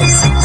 House.